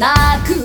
なく